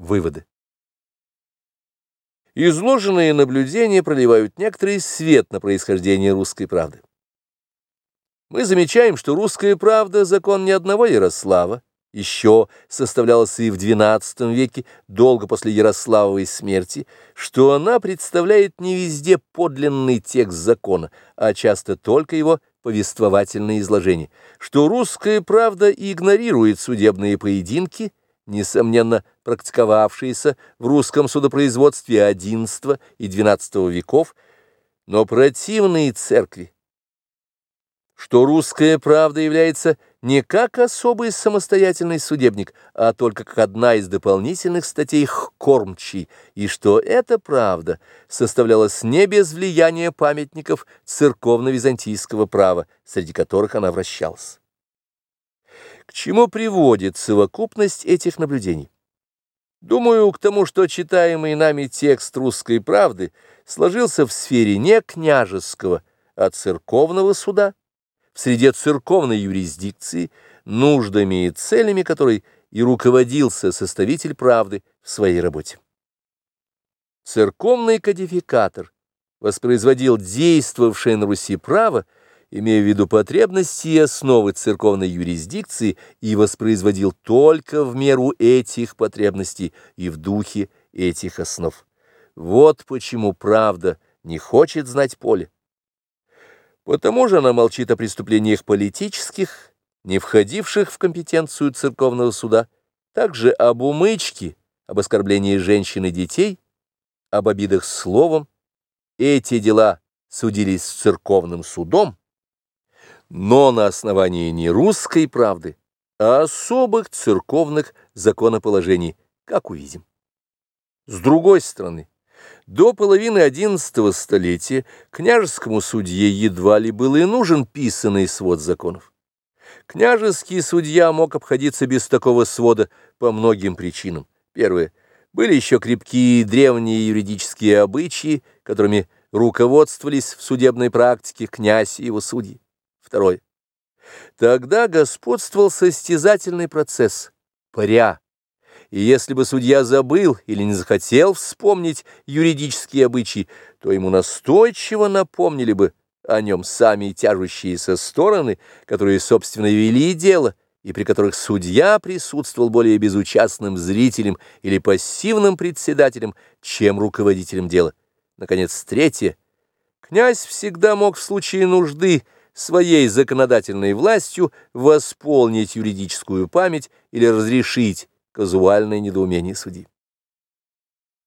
Выводы. Изложенные наблюдения проливают некоторый свет на происхождение русской правды. Мы замечаем, что русская правда – закон не одного Ярослава, еще составлялась и в XII веке, долго после Ярославовой смерти, что она представляет не везде подлинный текст закона, а часто только его повествовательное изложение, что русская правда игнорирует судебные поединки – несомненно практиковавшиеся в русском судопроизводстве XI и XII веков, но противные церкви, что русская правда является не как особый самостоятельный судебник, а только как одна из дополнительных статей кормчей, и что эта правда составлялась не без влияния памятников церковно-византийского права, среди которых она вращалась. К чему приводит совокупность этих наблюдений? Думаю, к тому, что читаемый нами текст «Русской правды» сложился в сфере не княжеского, а церковного суда, в среде церковной юрисдикции, нуждами и целями которой и руководился составитель правды в своей работе. Церковный кодификатор воспроизводил действовавшее на Руси право, имея в виду потребности и основы церковной юрисдикции, и воспроизводил только в меру этих потребностей и в духе этих основ. Вот почему правда не хочет знать поле. Потому же она молчит о преступлениях политических, не входивших в компетенцию церковного суда, также об умычке, об оскорблении женщин и детей, об обидах словом. Эти дела судились с церковным судом, но на основании не русской правды, а особых церковных законоположений, как увидим. С другой стороны, до половины XI столетия княжескому судье едва ли был и нужен писанный свод законов. Княжеский судья мог обходиться без такого свода по многим причинам. Первое. Были еще крепкие древние юридические обычаи, которыми руководствовались в судебной практике князь и его судьи. Второе. Тогда господствовал состязательный процесс, паря. И если бы судья забыл или не захотел вспомнить юридические обычаи, то ему настойчиво напомнили бы о нем сами тяжущиеся стороны, которые, собственно, вели дело, и при которых судья присутствовал более безучастным зрителем или пассивным председателем, чем руководителем дела. Наконец, третье. Князь всегда мог в случае нужды своей законодательной властью восполнить юридическую память или разрешить казуальное недоумение судьи.